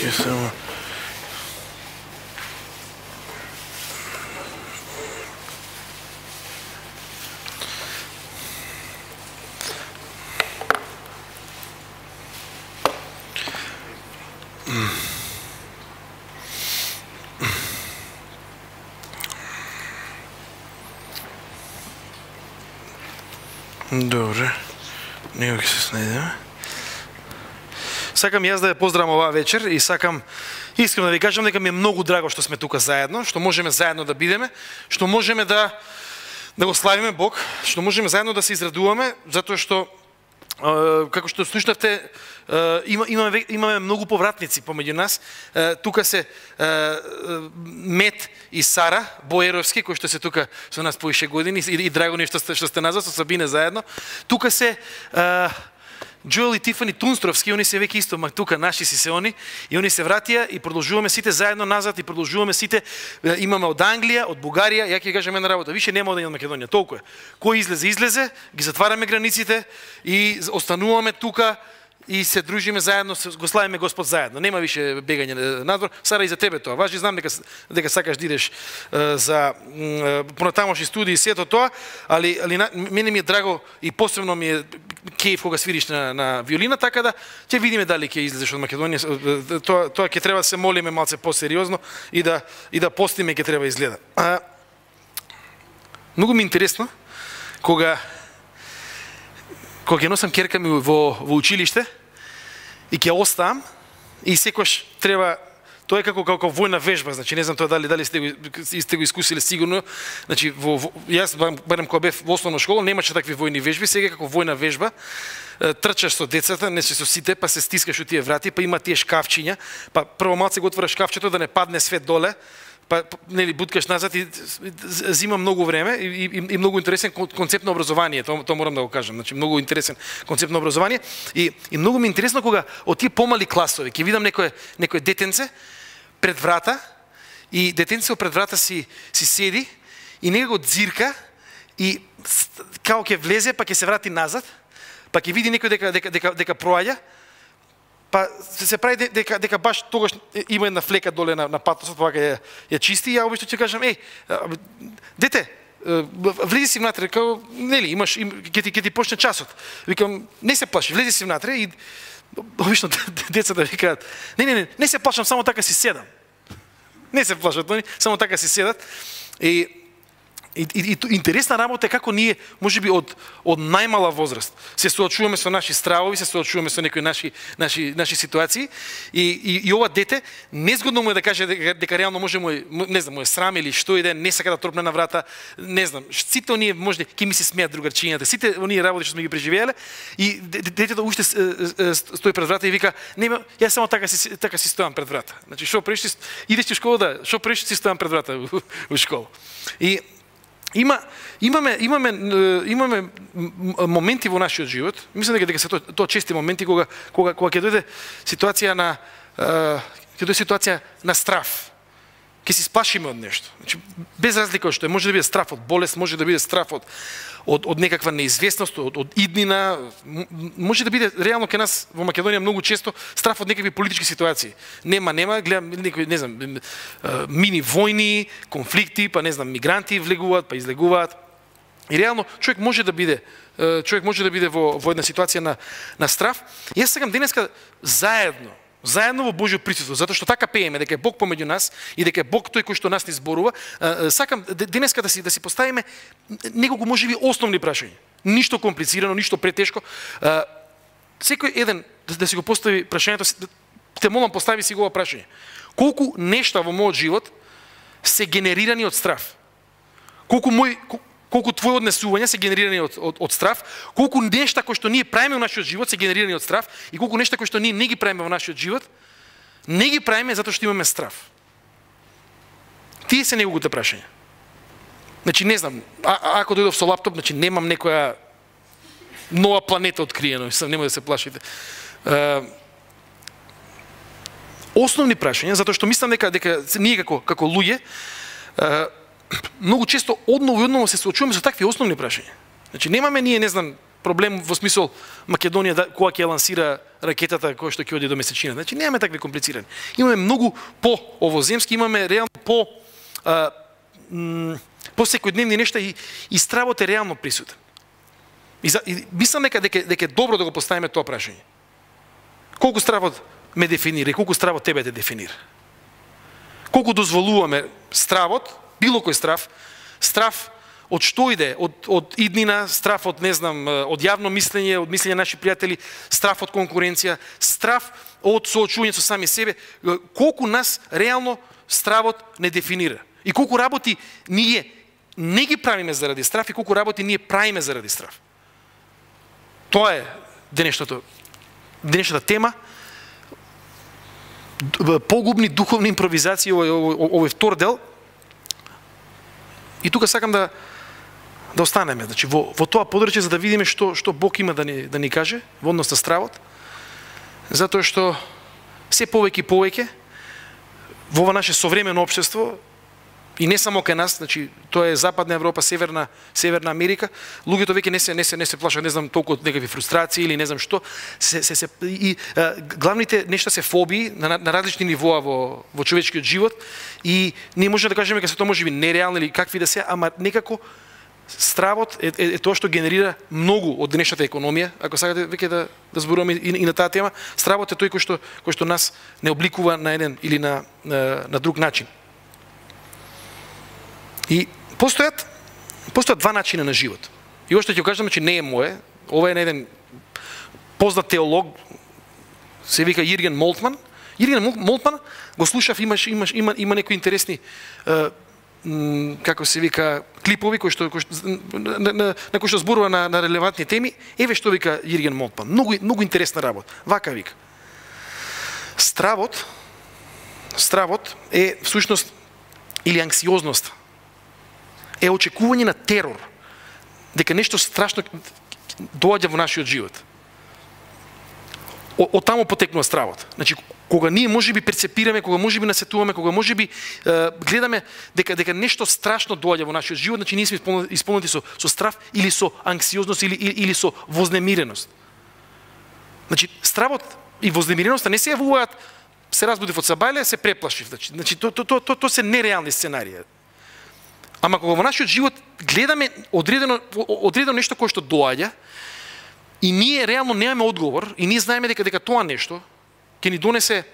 Чекај само. Добре. Него ќе се снајдеме. Сакам јас да ја поздравам оваа вечер и сакам искрено да ви кажам дека ми е многу драго што сме тука заедно, што можеме заедно да бидеме, што можеме да да го славиме Бог, што можеме заедно да се израдуваме, затоа што како што слушнавте, има, имаме, имаме многу повратници помеѓу нас. Тука се Мет и Сара Боеровски, кои што се тука со нас поише години, и, и што сте што сте назад со Сабине заедно. Тука се Джоел и Тифани Тунстровски, они се веќе исто ма тука наши си се они, и они се вратија и продолжуваме сите заедно назад и продолжуваме сите имаме од Англија, од Бугарија, ја ќе кажам една работа, више нема да од Македонија, толку е. Кој излезе, излезе, ги затвараме границите и остануваме тука и се дружиме заедно, го славиме Господ заедно. Нема више бегање надвор. Сара и за тебе тоа. Важи знам дека дека сакаш да идеш за понатамошни студии и сето тоа, али али мене ми е драго и посебно ми е кејф кога свириш на, на виолина, така да ќе видиме дали ќе излезеш од Македонија. Тоа тоа ќе треба да се молиме малце посериозно и да и да постиме ќе треба изгледа. А, многу ми интересно кога кога ќе носам керка ми во, во училиште и ќе оставам и секојаш треба Тоа е како како војна вежба, значи не знам тоа дали дали сте го сте го искусиле сигурно. Значи во, во јас барем кога бев во основна школа немаше такви војни вежби, сега како војна вежба трчаш со децата, не се со сите, па се стискаш у тие врати, па има тие шкафчиња, па прво малце го отвораш шкафчето да не падне свет доле, па нели буткаш назад и зима многу време и, и, и многу интересен концепт на образование, тоа, то морам да го кажам. Значи многу интересен концепт на образование и и многу ми интересно кога од тие помали класови ќе видам некое некое детенце пред врата и детенцето пред врата си си седи и некако дзирка и као ќе влезе па ќе се врати назад, па ќе види некој дека дека дека, дека проаѓа, па се, се прави дека дека баш тогаш има една флека доле на, на патосот, па ја, ја чисти и ја обично ќе кажам, еј, дете, влези си внатре, као, нели, имаш, им, ќе ти, ќе ти почне часот. Викам, не се плаши, влези си внатре и обично децата да викаат, не, не, не, не се плашам, само така си седам. Не се плашат, само така си седат. И И, и, и интересна работа е како ние, можеби од, од најмала возраст, се соочуваме со наши стравови, се соочуваме со некои наши, наши, наши ситуации и, и, и ова дете незгодно му е да каже дека, дека реално може му е, не знам, му е срам или што и да не сака да тропне на врата, не знам, сите оние може ќе ми се смеат другарчињата, сите оние работи што сме ги преживееле и детето уште стои пред врата и вика, нема, јас само така си така си стојам пред врата. Значи што преш идеш ти школа да, што преш си стојам пред врата у школа. И Има, имаме, имаме, имаме моменти во нашиот живот, мислам дека дека се тоа, тоа чести моменти кога кога кога ќе дојде ситуација на ќе дојде ситуација на страф ќе се спашиме од нешто. Значи, без разлика од што е, може да биде страф од болест, може да биде страф од, од, од некаква неизвестност, од, од иднина, може да биде реално кај нас во Македонија многу често страф од некакви политички ситуации. Нема, нема, гледам некои, не знам, мини војни, конфликти, па не знам, мигранти влегуваат, па излегуваат. И реално човек може да биде човек може да биде во, во една ситуација на, на страф. И јас сакам денеска заедно заедно во Божјо присуство, затоа што така пееме дека е Бог помеѓу нас и дека е Бог тој кој што нас не зборува, сакам денеска да си да си поставиме неколку можеби основни прашања. Ништо комплицирано, ништо претешко. Секој еден да, да си го постави прашањето, да, те молам постави си го ова прашање. Колку нешта во мојот живот се генерирани од страф? Колку мој колку твои однесувања се генерирани од, од, од страф, колку нешта кои што ние правиме во нашиот живот се генерирани од страф и колку нешта кои што ние не ги правиме во нашиот живот, не ги правиме затоа што имаме страф. Тие се неговите прашања. Значи, не знам, а, ако дојдов со лаптоп, значи немам некоја нова планета откриено, сам нема да се плашите. Uh, основни прашања, затоа што мислам дека дека ние како како луѓе многу често одново и одново се соочуваме со такви основни прашања. Значи немаме ние, не знам, проблем во смисол Македонија да, кога ќе лансира ракетата која што ќе оди до месечина. Значи немаме такви комплицирани. Имаме многу по овоземски, имаме реално по а, по секојдневни нешта и, и стравот е реално присутен. И, за, и мислам дека, дека, дека добро да го поставиме тоа прашање. Колку стравот ме дефинира и колку стравот тебе те дефинира? Колку дозволуваме стравот, било кој страв, страв од што иде, од, од иднина, страф од, не знам, од јавно мислење, од мислење наши пријатели, страф од конкуренција, страф од соочување со сами себе, колку нас реално стравот не дефинира. И колку работи ние не ги правиме заради страф и колку работи ние правиме заради страф. Тоа е денешното, денешната тема. Погубни духовни импровизации, овој, овој, овој втор дел. И тука сакам да да останеме, значи во, во тоа подрече за да видиме што што Бог има да ни да ни каже во однос на стравот. Затоа што се повеќе и повеќе во ова наше современо општество и не само кај нас, значи тоа е Западна Европа, Северна Северна Америка, луѓето веќе не се не се не се плашат, не знам толку од некакви фрустрации или не знам што, се се, се и а, главните нешта се фобии на, на различни нивоа во во човечкиот живот и не можеме да кажеме дека се тоа можеби нереално или какви да се, ама некако стравот е, е, е тоа што генерира многу од денешната економија, ако сакате веќе да да зборуваме и, и на таа тема, стравот е тој кој што кој што нас не обликува на еден или на на, на друг начин. И постојат постојат два начина на живот. И ошто ќе кажам че не е мое, ова е на еден познат теолог се вика Јирген Молтман. Јирген Молтман го слушав, имаш имаш има има некои интересни како се вика клипови кои што, кои што на, на, на кои што зборува на, на релевантни теми, еве што вика Јирген Молтман. Многу многу интересна работа. Вака вика. Стравот стравот е всушност или анксиозност е очекување на терор дека нешто страшно доаѓа во нашиот живот. Од таму потекнува стравот. Значи, кога ние може би перцепираме, кога може би насетуваме, кога може би е, гледаме дека дека нешто страшно доаѓа во нашиот живот, значи ние сме исполнети со со страв или со анксиозност или или, или со вознемиреност. Значи стравот и вознемиреноста не се јавуваат се разбудив од сабајле, се преплашив. Значи, значи то, то, то, то, то се нереални сценарија. Ама кога во нашиот живот гледаме одредено, одредено нешто кое што доаѓа, и ние реално немаме одговор, и ние знаеме дека дека тоа нешто ќе ни донесе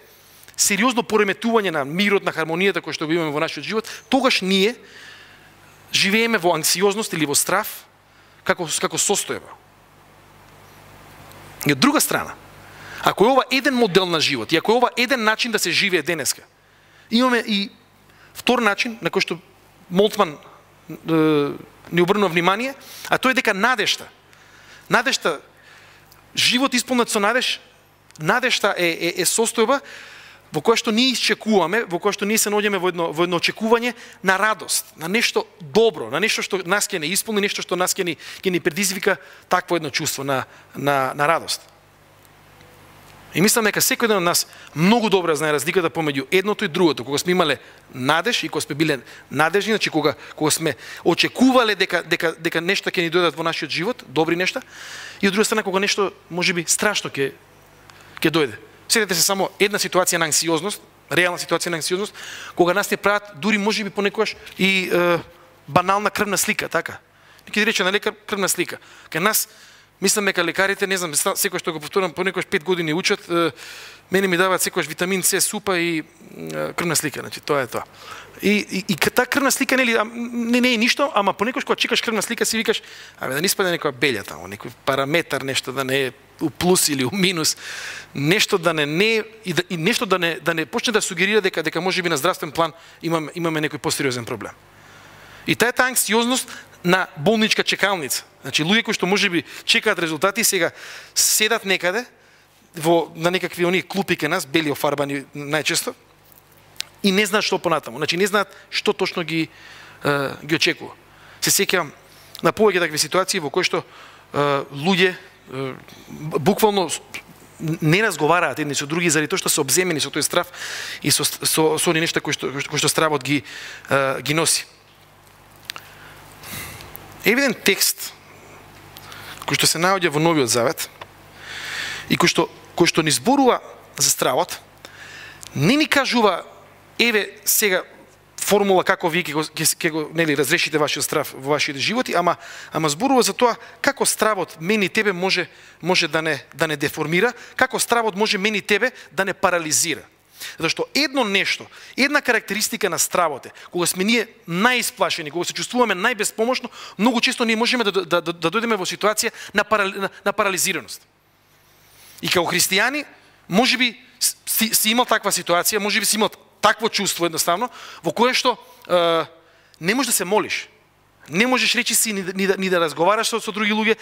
сериозно пореметување на мирот, на хармонијата кој што го имаме во нашиот живот, тогаш ние живееме во анксиозност или во страф како, како состојба. И од друга страна, ако е ова еден модел на живот и ако е ова еден начин да се живее денеска, имаме и втор начин на кој што Молтман ни обрнува внимание, а тоа е дека надешта, надешта, живот исполнет со надеж, надешта е, е, е состојба во која што ние исчекуваме, во која што ние се наоѓаме во едно, во едно очекување на радост, на нешто добро, на нешто што нас ќе не исполни, нешто што нас ќе ни, ќе ни предизвика такво едно чувство на, на, на радост. И мислам дека секој ден од нас многу добро знае разликата помеѓу едното и другото. Кога сме имале надеж и кога сме биле надежни, значи кога кога сме очекувале дека дека дека нешто ќе ни дојдат во нашиот живот, добри нешта, и од друга страна кога нешто можеби страшно ќе ќе дојде. Сетете се само една ситуација на анксиозност, реална ситуација на анксиозност, кога нас не прават дури можеби понекогаш и е, банална крвна слика, така. Ќе рече на лекар крвна слика. Кај нас мислам дека лекарите, не знам, секој што го повторам, понекогаш 5 години учат, мене ми даваат секојаш витамин С, супа и крвна слика, значи тоа е тоа. И, и, и таа крвна слика нели не, не е ништо, ама понекогаш кога чекаш крвна слика си викаш, абе да не испаде некоја белја таму, некој параметар, нешто да не е у плюс или у минус, нешто да не не и, да, и нешто да не да не почне да сугерира дека дека можеби на здравствен план имаме имаме некој посериозен проблем. И таа таа анксиозност на болничка чекалница. Значи луѓе кои што можеби чекаат резултати сега седат некаде во на некакви оние клупи ке нас бели офарбани најчесто и не знаат што понатаму. Значи не знаат што точно ги е, ги очекува. Се сеќавам на повеќе такви ситуации во кои што е, луѓе буквално не разговараат едни со други заради тоа што се обземени со тој страв и со со, со со нешта кои што кои што стравот ги ги носи. Евиден текст кој што се наоѓа во Новиот Завет и кој што кој што ни зборува за стравот, не ни кажува еве сега формула како вие ќе го, ќе, го нели разрешите вашиот страв во вашите животи, ама ама зборува за тоа како стравот мени тебе може може да не да не деформира, како стравот може мени тебе да не парализира. Зашто едно нешто, една карактеристика на стравот е, кога сме ние најисплашени, кога се чувствуваме најбеспомошно, многу често ние можеме да, да, да, да дојдеме во ситуација на, парали, на, на парализираност. И како христијани, може би си, си имал таква ситуација, може би си имал такво чувство едноставно, во кое што е, не можеш да се молиш. Не можеш речи си ни, да, ни, да, ни да разговараш со, со други луѓе,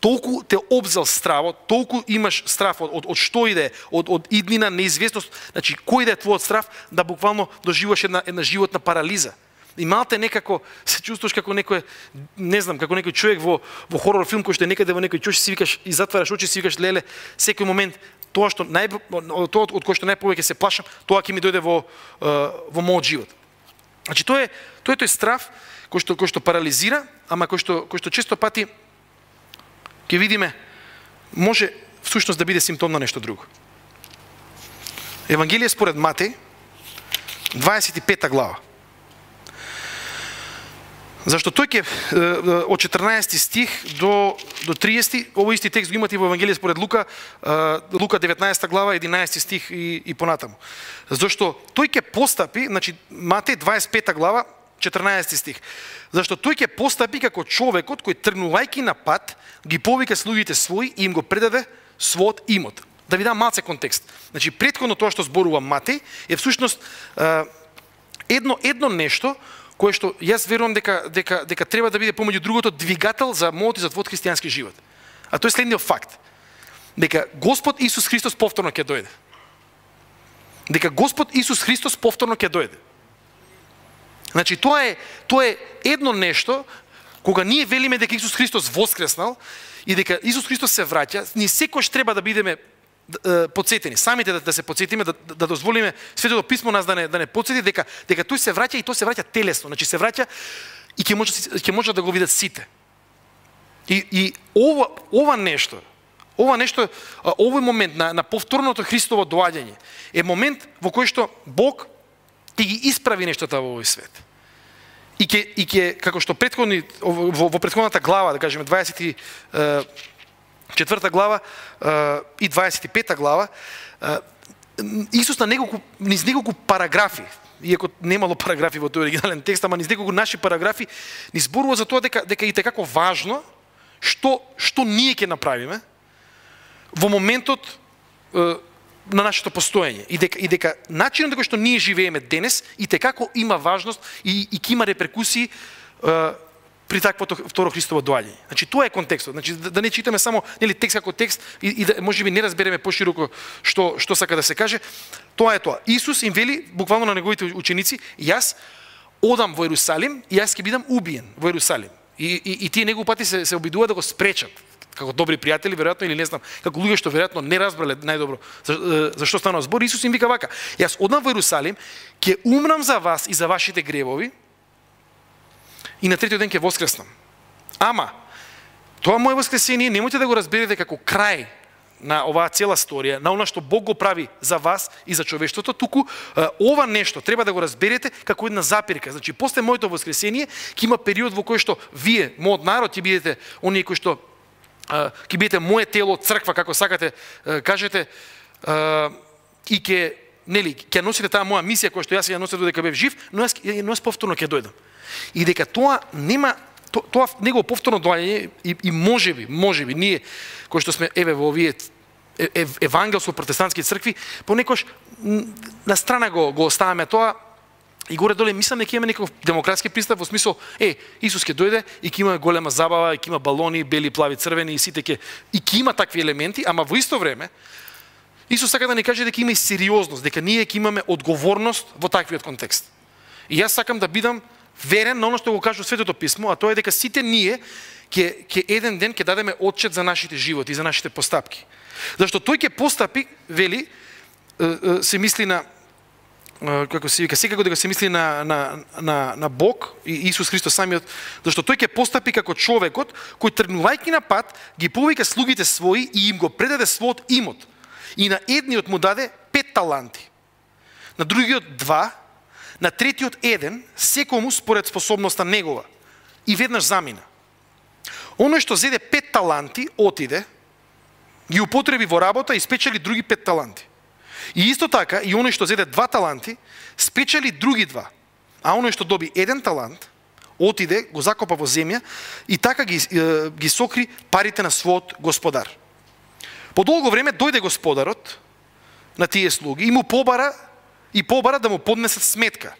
толку те обзел стравот, толку имаш страф од, од, од што иде, од, од иднина, неизвестност, значи кој иде твојот страв, да буквално доживуваш една, една животна парализа. И малте некако се чувствуваш како некој, не знам, како некој човек во, во хорор филм кој што е некаде во некој чош си викаш и затвараш очи си викаш леле, секој момент тоа што нај тоа од кој што најповеќе се плашам, тоа ќе ми дојде во во мојот живот. Значи тоа е тоа е тој страв кој што кој што парализира, ама кој што кој што често пати ќе видиме може всушност да биде симптом на нешто друго. Евангелие според Матеј 25 глава. Зашто тој ќе од 14 стих до до 30, овој исти текст го имате во Евангелие според Лука, Лука 19 глава, 11 стих и, и понатаму. Зашто тој ќе постапи, значи Матеј 25 глава, 14 стих. Зашто тој ќе постапи како човекот кој тргнувајќи на пат ги повика слугите своји и им го предаде својот имот. Да ви дам малце контекст. Значи предходно тоа што зборува Матеј е всушност едно едно нешто кое што јас верувам дека дека дека треба да биде помеѓу другото двигател за мојот и за твојот христијански живот. А тоа е следниот факт. Дека Господ Исус Христос повторно ќе дојде. Дека Господ Исус Христос повторно ќе дојде. Значи тоа е тоа е едно нешто кога ние велиме дека Исус Христос воскреснал и дека Исус Христос се враќа, ние секојаш треба да бидеме подсетени, самите да, да се подсетиме, да, да, да дозволиме Светото писмо нас да не, да не подсети дека, дека тој се враќа и тој се враќа телесно, значи се враќа и ќе може, ќе може да го видат сите. И, и ова, ова нешто, ова нешто, овој момент на, на повторното Христово доаѓање е момент во кој што Бог ќе ги исправи нештата во овој свет. И ќе, и ќе како што претходни, во, во претходната глава, да кажеме, 20 четврта глава и 25 глава, Исус на неколку, низ неколку параграфи, иако немало параграфи во тој оригинален текст, ама низ неколку наши параграфи, ни зборува за тоа дека, дека и како важно што, што ние ќе направиме во моментот на нашето постоење и дека, и дека начинот дека што ние живееме денес и како има важност и, и ќе има реперкусии е, при таквото второ Христово доаѓање. Значи тоа е контекстот. Значи да, да не читаме само нели текст како текст и, и да можеби не разбереме пошироко што што сака да се каже. Тоа е тоа. Исус им вели буквално на неговите ученици, јас одам во Јерусалим и јас ќе бидам убиен во Јерусалим. И, и, и тие него пати се, се обидуваат да го спречат како добри пријатели, веројатно или не знам, како луѓе што веројатно не разбрале најдобро за, за што станува збор, Исус им вика вака: Јас одам во Јерусалим, ќе умрам за вас и за вашите гревови, и на третиот ден ќе воскреснам. Ама, тоа мое воскресение немојте да го разберете како крај на оваа цела сторија, на она што Бог го прави за вас и за човештвото, туку ова нешто треба да го разберете како една запирка. Значи, после моето воскресение ќе има период во кој што вие, мојот народ, ќе бидете оние кои што ќе бидете мое тело, црква, како сакате, кажете, и ќе нели, ќе носите таа моја мисија која што јас ја носев додека бев жив, но јас, но јас повторно ќе дојдам. И дека тоа нема то, тоа него повторно доаѓање и, и можеби, можеби ние кои што сме еве во овие евангелско протестантски цркви, понекош на страна го го оставаме тоа и горе доле мислам дека имаме некој демократски пристап во смисол е Исус ќе дојде и ќе има голема забава, и ќе има балони, бели, плави, црвени и сите ќе и ќе има такви елементи, ама во исто време Исус сака да ни каже дека има и сериозност, дека ние ќе имаме одговорност во таквиот контекст. И јас сакам да бидам верен на оно што го кажува Светото Писмо, а тоа е дека сите ние ќе ќе еден ден ќе дадеме отчет за нашите животи, за нашите постапки. Зашто тој ќе постапи, вели, се мисли на како се вика, секако дека се мисли на, на, на, на Бог и Исус Христос самиот, зашто тој ќе постапи како човекот кој тргнувајќи на пат ги повика слугите своји и им го предаде својот имот. И на едниот му даде пет таланти, на другиот два, на третиот еден, секому според способноста негова. И веднаш замина. Оној што зеде пет таланти, отиде, ги употреби во работа и спечели други пет таланти. И исто така, и оној што зеде два таланти, спечели други два. А оној што доби еден талант, отиде, го закопа во земја и така ги, ги сокри парите на својот господар. По долго време дојде господарот на тие слуги и му побара и побара да му поднесат сметка.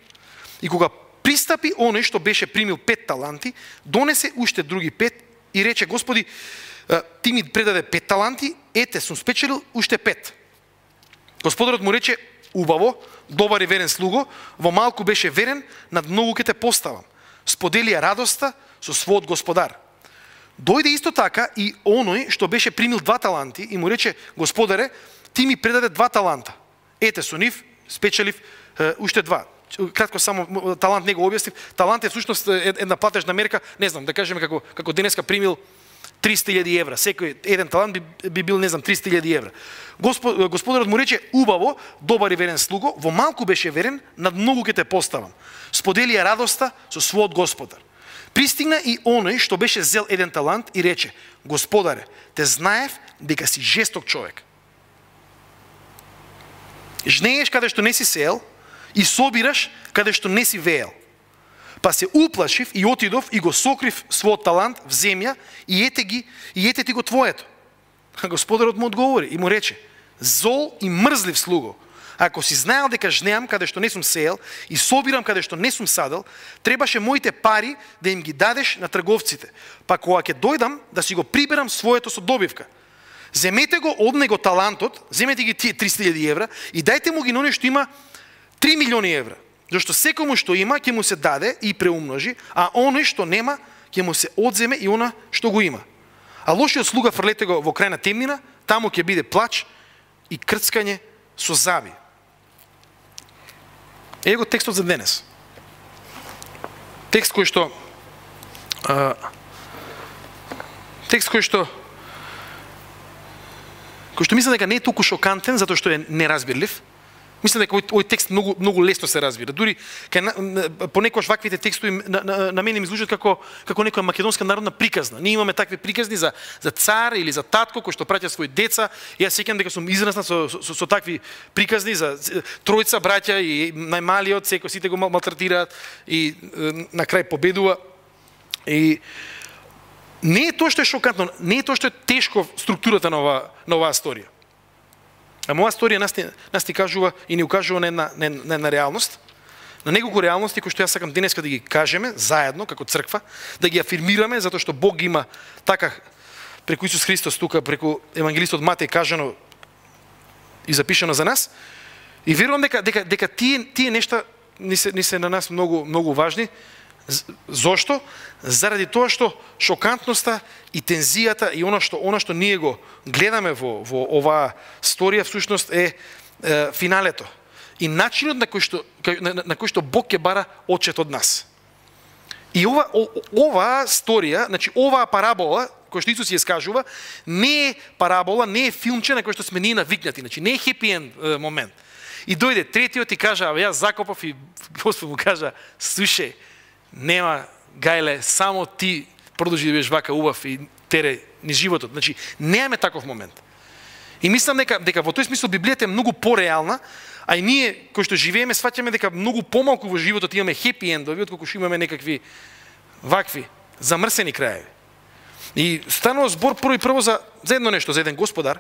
И кога пристапи оној што беше примил пет таланти, донесе уште други пет и рече, Господи, ти ми предаде пет таланти, ете, сум спечелил уште пет. Господарот му рече, убаво, добар и верен слуго, во малку беше верен, над многу ке те поставам. Сподели ја радоста со својот господар. Дојде исто така и оној што беше примил два таланти и му рече, Господаре, ти ми предаде два таланта. Ете, со нив спечелив е, уште два. Кратко само талант не го објаснив. Талант е всушност една платежна мерка, не знам, да кажеме како како денеска примил 300.000 евра. Секој еден талант би, би бил, не знам, 300.000 евра. Господ, господарот му рече, убаво, добар и верен слуго, во малку беше верен, над многу ке те поставам. Сподели ја радоста со својот господар. Пристигна и оној што беше зел еден талант и рече, Господаре, те знаев дека си жесток човек. Жнееш каде што не си сел и собираш каде што не си веел. Па се уплашив и отидов и го сокрив својот талант в земја и ете ги и ете ти го твоето. А господарот му одговори и му рече: Зол и мрзлив слуго, ако си знаел дека жнеам каде што не сум сеел и собирам каде што не сум садел, требаше моите пари да им ги дадеш на трговците. Па кога ќе дојдам да си го приберам своето со добивка. Земете го од него талантот, земете ги тие 300.000 евра и дајте му ги на што има 3 милиони евра. Зашто секому што има ќе му се даде и преумножи, а оној што нема ќе му се одземе и она што го има. А лошиот слуга фрлете го во крајна темнина, таму ќе биде плач и крцкање со заби. го текстот за денес. Текст кој што а, текст кој што кој што мислам дека не е толку шокантен затоа што е неразбирлив, Мислам дека овој текст многу многу лесно се разбира. Дури кај понекогаш ваквите текстови на, на, на мене ми звучат како како некоја македонска народна приказна. Ние имаме такви приказни за за цар или за татко кој што праќа свои деца. Јас сеќам дека сум израснат со, со, со такви приказни за тројца браќа и најмалиот секој сите го малтретираат и на крај победува. И не е тоа што е шокантно, не е тоа што е тешко структурата на оваа на оваа историја. А моја сторија нас, нас ти кажува и ни укажува на една, на една реалност, на неколку реалности кои што јас сакам денеска да ги кажеме заедно како црква, да ги афирмираме затоа што Бог има така преку Исус Христос тука преку евангелистот Матеј кажано и запишано за нас. И верувам дека дека дека тие тие нешта ни се ни се на нас многу многу важни Зошто? Заради тоа што шокантноста и тензијата и она што она што ние го гледаме во во оваа сторија всушност е, е финалето. И начинот на кој што на, на кој што Бог ќе бара отчет од нас. И ова оваа сторија, значи оваа парабола кој што Исус ја скажува, не е парабола, не е филмче на кој што сме ние навикнати, значи не е хепи енд момент. И дојде третиот и кажа, а јас закопав и Господ му кажа, слушај, нема гајле, само ти продолжи да бидеш вака убав и тере ни животот. Значи, немаме таков момент. И мислам дека, дека во тој смисол Библијата е многу пореална, а и ние кои што живееме сваќаме дека многу помалку во животот имаме хепи ендови, отколку што имаме некакви вакви замрсени краеви. И станува збор прво и прво за, за едно нешто, за еден господар,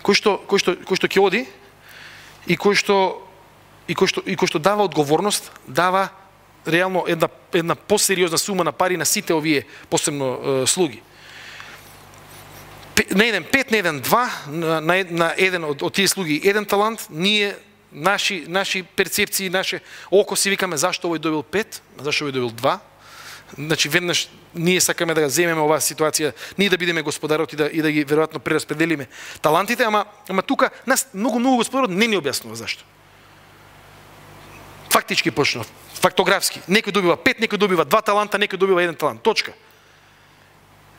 кој што, кој што, кој што ќе оди и кој што и кој што, и кој што дава одговорност, дава реално една, една посериозна сума на пари на сите овие посебно е, слуги. На еден пет, на еден два, на, на, на еден од, од тие слуги еден талант, ние наши, наши перцепции, наше око си викаме зашто овој добил пет, зашто овој добил два. Значи веднаш ние сакаме да земеме оваа ситуација, ние да бидеме господарот и да, и да ги веројатно прераспределиме талантите, ама, ама тука нас многу многу господарот не ни објаснува зашто. Фактички почнав фактографски. Некој добива пет, некој добива два таланта, некој добива еден талант. Точка.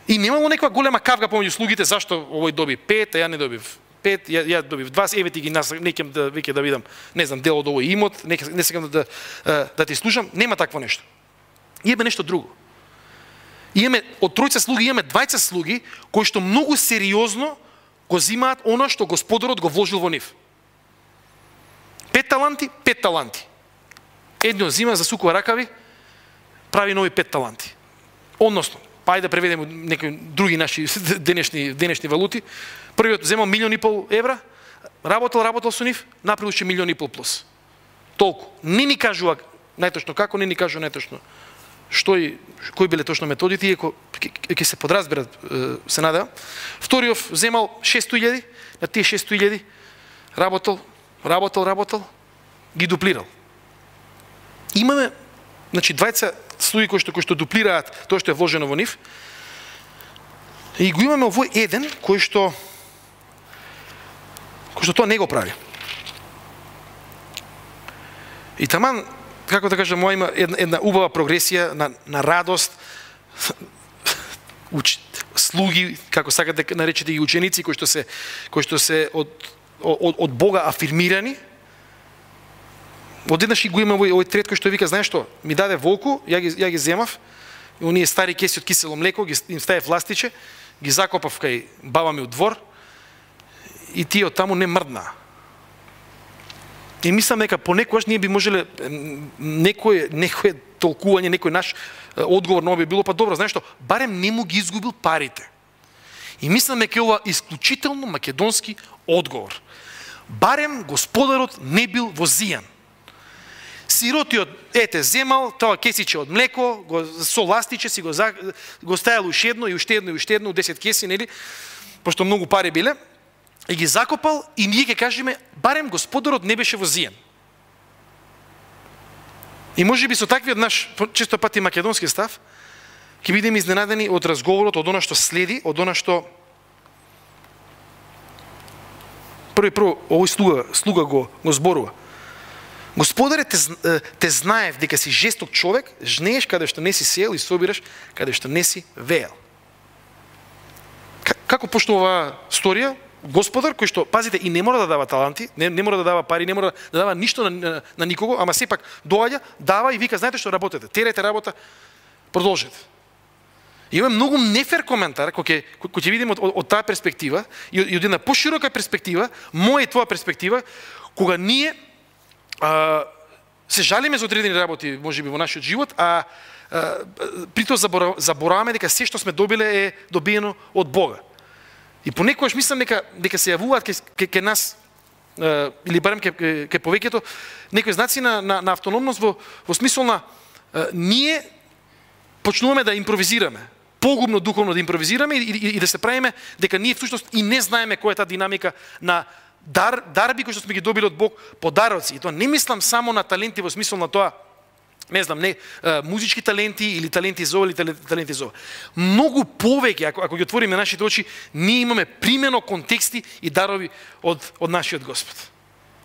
И немало некоја голема кавга помеѓу слугите зашто овој доби пет, а ја не добив пет, ја, ја добив два, еве ти ги нас, некем да веќе да видам, не знам, дел од овој имот, не, не сакам да, да, да ти слушам, нема такво нешто. Имаме нешто друго. Имаме, од тројца слуги имаме двајца слуги, кои што многу сериозно го зимаат оно што господарот го вложил во нив. Пет таланти, пет таланти. Едно зима, засукува ракави, прави нови пет таланти. Односно, па ајде да преведеме некои други наши денешни, денешни валути. Првиот земал милион и пол евра, работел, работел со нив, направил милион и пол плюс. Толку. Не ни кажува најточно како, не ни кажува најточно што и кои биле точно методите, иако ќе се подразберат, се надевам. Вториот земал 600.000, на тие 600.000 работел, работел, работел, ги дуплирал. Имаме значи двајца слуги кои што кои што дуплираат тоа што е вложено во нив. И го имаме овој еден кој што кој што тоа не го прави. И таман, како да кажам, моја има една, една убава прогресија на, на радост, уч, слуги, како сакате да наречете и ученици кои што се кои што се од од, од Бога афирмирани, одеднаш и го има овој, овој трет кој што вика, знаеш што, ми даде волку, ја ги, ја ги земав, и оние стари кеси од кисело млеко, ги, им ставев властиче, ги закопав кај баба ми од двор, и тие од таму не мрдна. И мислам дека понекогаш ние би можеле некој некое толкување, некој наш одговор на би било па добро, знаеш што, барем не му ги изгубил парите. И мислам дека ова исклучително македонски одговор. Барем господарот не бил возијан. Сиротиот, ете, земал, тоа кесиче од млеко, го со ластиче си го, за, го стајал уште едно и уште едно и уште едно, 10 кеси, нели? Пошто многу пари биле. И ги закопал и ние ќе кажеме, барем господарот не беше возиен. И може би со таквиот наш, често пати македонски став, ќе бидеме изненадени од разговорот, од она што следи, од она што први прво овој слуга, слуга го, го зборува. Господаре, те, те знаев дека си жесток човек, жнееш каде што не си сеел и собираш каде што не си веел. Како почнува оваа сторија? Господар кој што, пазите, и не мора да дава таланти, не, не мора да дава пари, не мора да дава ништо на, на, на никого, ама сепак доаѓа, дава и вика, знаете што работете, терете работа, продолжете. И има многу нефер коментар, кој ќе, кој ќе видиме од, од, од таа перспектива, и, и од една поширока перспектива, моја и твоја перспектива, кога ние а, се жалиме за одредени работи, може би, во нашиот живот, а, а прито забораваме дека се што сме добиле е добиено од Бога. И понекогаш мислам дека дека се јавуваат ке, ке нас а, или барем ке, ке, ке повеќето некои знаци на, на, на автономност во, во смисол на а, ние почнуваме да импровизираме погубно духовно да импровизираме и, и, и да се правиме дека ние всушност и не знаеме која е таа динамика на дар, дарби кои што сме ги добили од Бог, подароци. И тоа не мислам само на таленти во смисол на тоа, не знам, не, музички таленти или таленти за или таленти за Многу повеќе, ако, ако ги отвориме нашите очи, ние имаме примено контексти и дарови од, од нашиот Господ.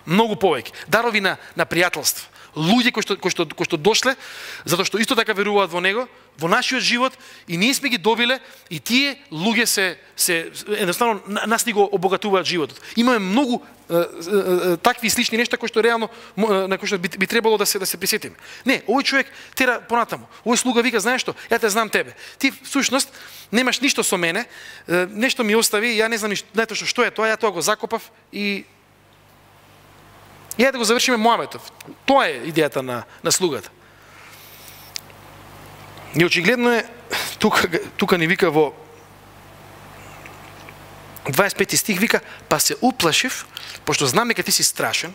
Многу повеќе. Дарови на, на пријателство луѓе кои што, кои што, кои што дошле, затоа што исто така веруваат во него, во нашиот живот и ние сме ги добиле и тие луѓе се се едноставно нас ни го обогатуваат животот. Имаме многу е, е, такви слични нешта кои што реално на кои што би, би требало да се да се присетиме. Не, овој човек тера понатаму. Овој слуга вика, знаеш што? Ја те знам тебе. Ти всушност немаш ништо со мене, нешто ми остави, ја не знам ништо, знаете што е тоа, ја тоа го закопав и Ја да го завршиме Моаметов. Тоа е идејата на, на слугата. И очигледно е, тука, тука ни вика во 25 стих, вика, па се уплашив, пошто знаме дека ти си страшен,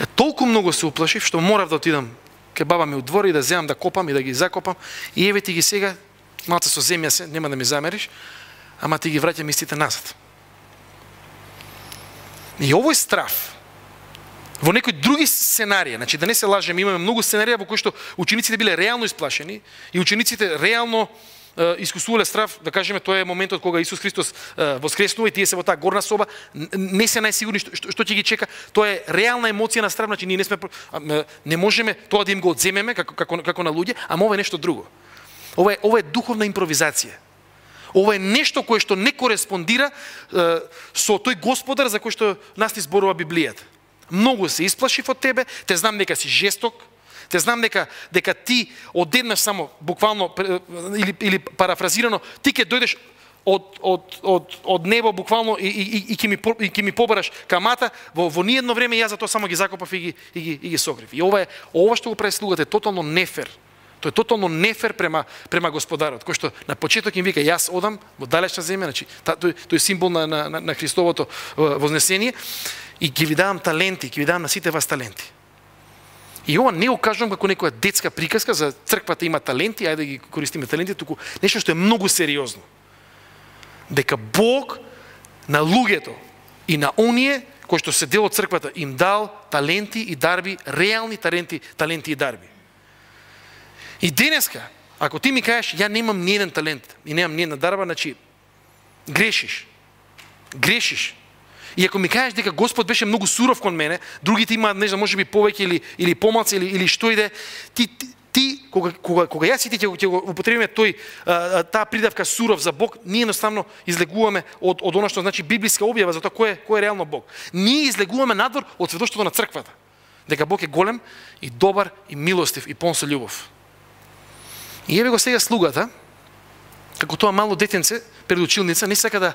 ја толку многу се уплашив, што морав да отидам ке баба ми у двор и да земам да копам и да ги закопам. И еве ти ги сега, малце со земја се, нема да ми замериш, ама ти ги враќам истите назад. И овој страф, во некои други сценарија, значи да не се лажеме, имаме многу сценарија во кои што учениците биле реално исплашени и учениците реално искусувале страв, да кажеме, тоа е моментот кога Исус Христос воскреснува и тие се во таа горна соба, не се најсигурни што, што, што ќе ги чека, тоа е реална емоција на страв, значи ние не сме не можеме тоа да им го одземеме како како како на луѓе, ама ова е нешто друго. Ова е ова е духовна импровизација. Ова е нешто кое што не кореспондира е, со тој господар за кој што нас ни зборува Библијата. Многу се исплашив од тебе, те знам дека си жесток, те знам дека дека ти одеднаш само буквално или или парафразирано, ти ќе дојдеш од, од, од, од небо буквално и, и, и, ќе ми, и ќе ми побараш камата, во, во ниедно време јас за тоа само ги закопав и ги, и ги, и ги согрев. И ова е, ова што го прави слугата е тотално нефер. Тој е тотално нефер према, према господарот, кој што на почеток им вика, јас одам во далечна земја, значи, тој, тој е символ на, на, на Христовото вознесение, и ги ви давам таленти, ги ви давам на сите вас таленти. И ова не укажувам како некоја детска приказка за црквата има таленти, ајде да ги користиме таленти, туку нешто што е многу сериозно. Дека Бог на луѓето и на оние кои што се дел од црквата им дал таленти и дарби, реални таленти, таленти и дарби. И денеска, ако ти ми кажеш, ја немам ниеден талент и немам ниедна дарба, значи грешиш. Грешиш. И ако ми кажеш дека Господ беше многу суров кон мене, другите имаат нешто можеби повеќе или или помалци или или што иде, ти, ти, ти кога кога кога јас и ти ќе го, го употребиме тој а, таа придавка суров за Бог, ние едноставно излегуваме од од она што значи библиска објава за тоа кој е кој е реално Бог. Ние излегуваме надвор од сведоштвото на црквата. Дека Бог е голем и добар и милостив и полн со љубов. И еве го сега слугата, како тоа мало детенце пред училница, не сака да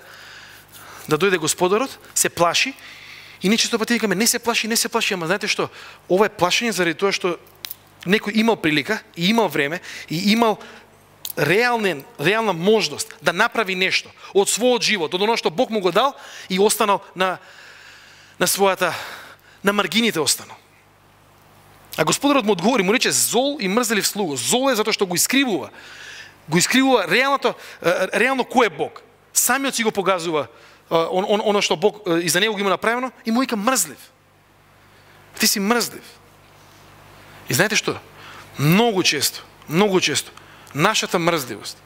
да дојде господарот, се плаши и ние често пати викаме не се плаши, не се плаши, ама знаете што? Ова е плашење заради тоа што некој имал прилика и имал време и имал реален, реална можност да направи нешто од својот живот, од оно што Бог му го дал и останал на на својата на маргините останал. А господарот му одговори, му рече зол и мрзелив слуго. Зол е затоа што го искривува. Го искривува реалното, реално кој е Бог. Самиот си го погазува он, он, оно што Бог и за него го има направено и му вика мрзлив. Ти си мрзлив. И знаете што? Многу често, многу често, нашата мрзливост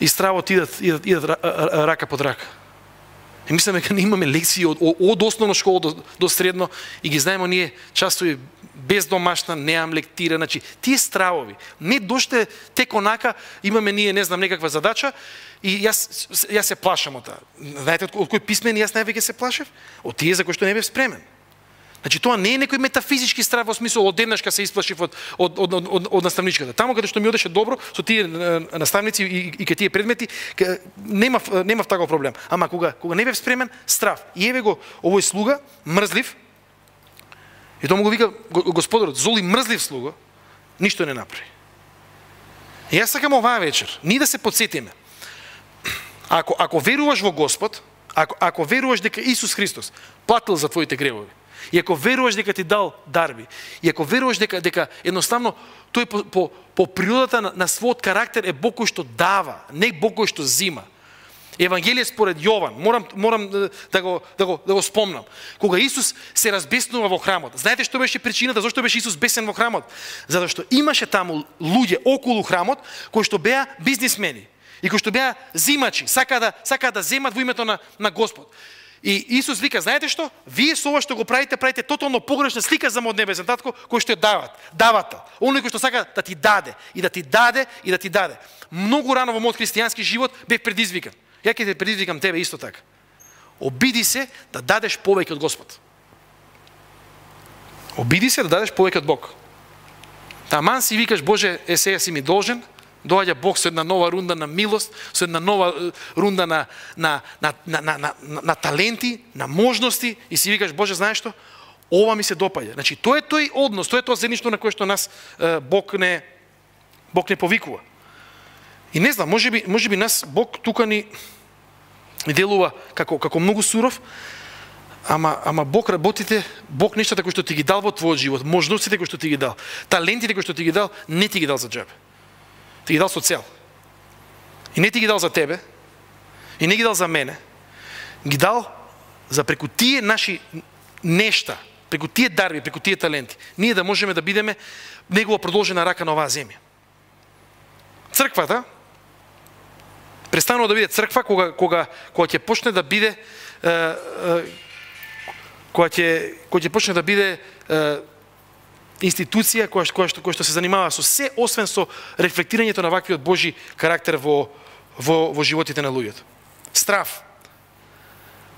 и стравот идат, идат, идат рака под рака. И мислам дека не имаме лекции од, од основно школа до, до средно и ги знаеме ние часови без домашна, неам лектира, значи тие стравови. Не доште тек онака, имаме ние не знам некаква задача и јас јас се плашам од таа. Знаете од кој писмен јас највеќе се плашев? Од тие за кои што не бев спремен. Значи тоа не е некој метафизички страв во смисол од денешка се исплашив од од од од, од, од наставничката. Таму каде што ми одеше добро со тие наставници и, и ке тие предмети, немав немав таков проблем. Ама кога кога не бев спремен, страв. И еве го овој слуга, мрзлив, и тоа му го вика господарот, зол и мрзлив слуга, ништо не направи. И јас сакам оваа вечер, ние да се подсетиме. Ако ако веруваш во Господ, ако ако веруваш дека Исус Христос платил за твоите гревови, И ако веруваш дека ти дал дарби, и ако веруваш дека дека едноставно тој по, по, по природата на, на својот карактер е Бог кој што дава, не Бог кој што зима. Евангелие според Јован, морам морам да го да го да го спомнам. Кога Исус се разбеснува во храмот. Знаете што беше причината зашто беше Исус бесен во храмот? Затоа што имаше таму луѓе околу храмот кои што беа бизнисмени и кои што беа зимачи, сака да сака да земат во името на на Господ. И Исус вика, знаете што? Вие со ова што го правите, правите тотално погрешна слика за мод небесен татко, кој што ја дават, давател. Оној кој што сака да ти даде, и да ти даде, и да ти даде. Многу рано во мојот христијански живот бев предизвикан. Ја ќе те предизвикам тебе исто така. Обиди се да дадеш повеќе од Господ. Обиди се да дадеш повеќе од Бог. Таман си викаш, Боже, е сега си ми должен, Доаѓа Бог со една нова рунда на милост, со една нова рунда на, на, на, на, на, на, на таленти, на можности и си викаш, Боже, знаеш што? Ова ми се допаѓа. Значи, тоа е тој однос, тоа е тоа зеништо на кое што нас е, Бог не Бог не повикува. И не знам, може би, може би нас Бог тука ни делува како како многу суров, Ама, ама Бог работите, Бог нештата кои што ти ги дал во твојот живот, можностите кои што ти ги дал, талентите кои што ти ги дал, не ти ги дал за джабе. Ти ги дал со цел. И не ти ги дал за тебе, и не ги дал за мене. Ги дал за преку тие наши нешта, преку тие дарби, преку тие таленти, ние да можеме да бидеме негова продолжена рака на оваа земја. Црквата престанува да биде црква кога кога кога ќе почне да биде е, е, кога ќе кога ќе почне да биде е, институција која, која, што, која што се занимава со се, освен со рефлектирањето на ваквиот Божи карактер во, во, во животите на луѓето. Страв.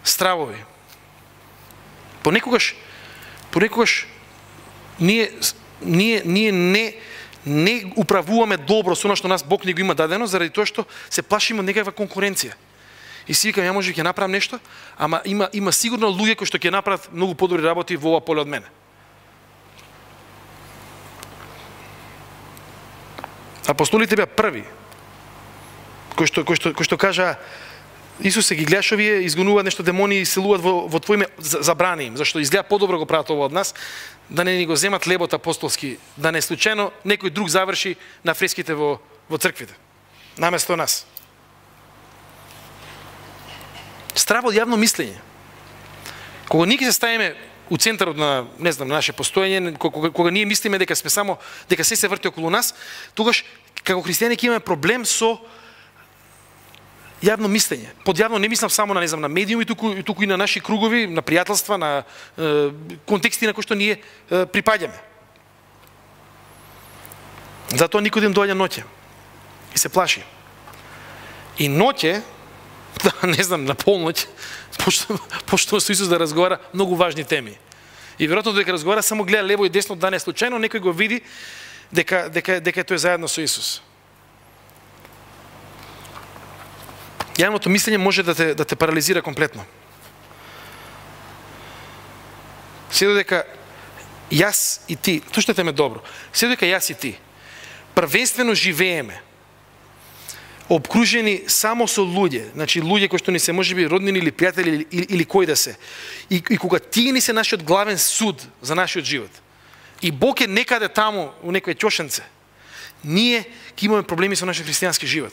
Стравови. Понекогаш, понекогаш ние, ние, ние не, не управуваме добро со што нас Бог не го има дадено, заради тоа што се плашиме од некаква конкуренција. И си викам, ја може да ќе направам нешто, ама има, има сигурно луѓе кои што ќе направат многу подобри работи во ова поле од мене. Апостолите беа први, кои што, кои што, кои што кажа, Исусе ги гледаш овие изгонуваат нешто демони и силуваат во, во твојме забрани им, зашто изгледа подобро го прават ова од нас, да не ни го земат лебот апостолски, да не случајно некој друг заврши на фреските во, во црквите, наместо нас. Страв од јавно мислење. Кога ние се ставиме у центарот на, не знам, наше постоење, кога, кога ние мислиме дека сме само, дека се се врти околу нас, тогаш, како христијани, имаме проблем со јавно мислење. Под јавно не мислам само на не знам на медиуми, туку туку и на наши кругови, на пријателства, на е, контексти на кои што ние е, припаѓаме. Затоа Никодим да доаѓа ноќе и се плаши. И ноќе, Да, не знам, на полноќ, пошто, пошто со Исус да разговара многу важни теми. И веројатно дека разговара само гледа лево и десно да не случајно некој го види дека дека дека тој е заедно со Исус. Јавното мислење може да те, да те парализира комплетно. Се додека јас и ти, слушате ме добро, се додека јас и ти првенствено живееме обкружени само со луѓе, значи луѓе кои што ни се можеби роднини или пријатели или, или, или кои да се. И, и кога тие ни се нашиот главен суд за нашиот живот. И Бог е некаде таму, у некој ќошенце. Ние ќе имаме проблеми со нашиот христијански живот.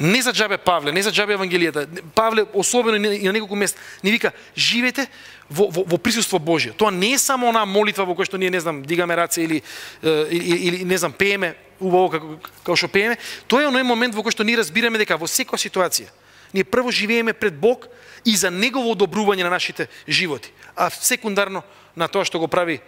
Не за джабе Павле, не за джабе Евангелијата. Павле, особено и на неколку мест, ни вика, живете во, во, во присуство Божие. Тоа не е само она молитва во која што ние, не знам, дигаме раце или, или, или не знам, пееме, убаво како, како што пееме. Тоа е оној момент во кој што ние разбираме дека во секоја ситуација, ние прво живееме пред Бог и за Негово одобрување на нашите животи. А секундарно на тоа што го прави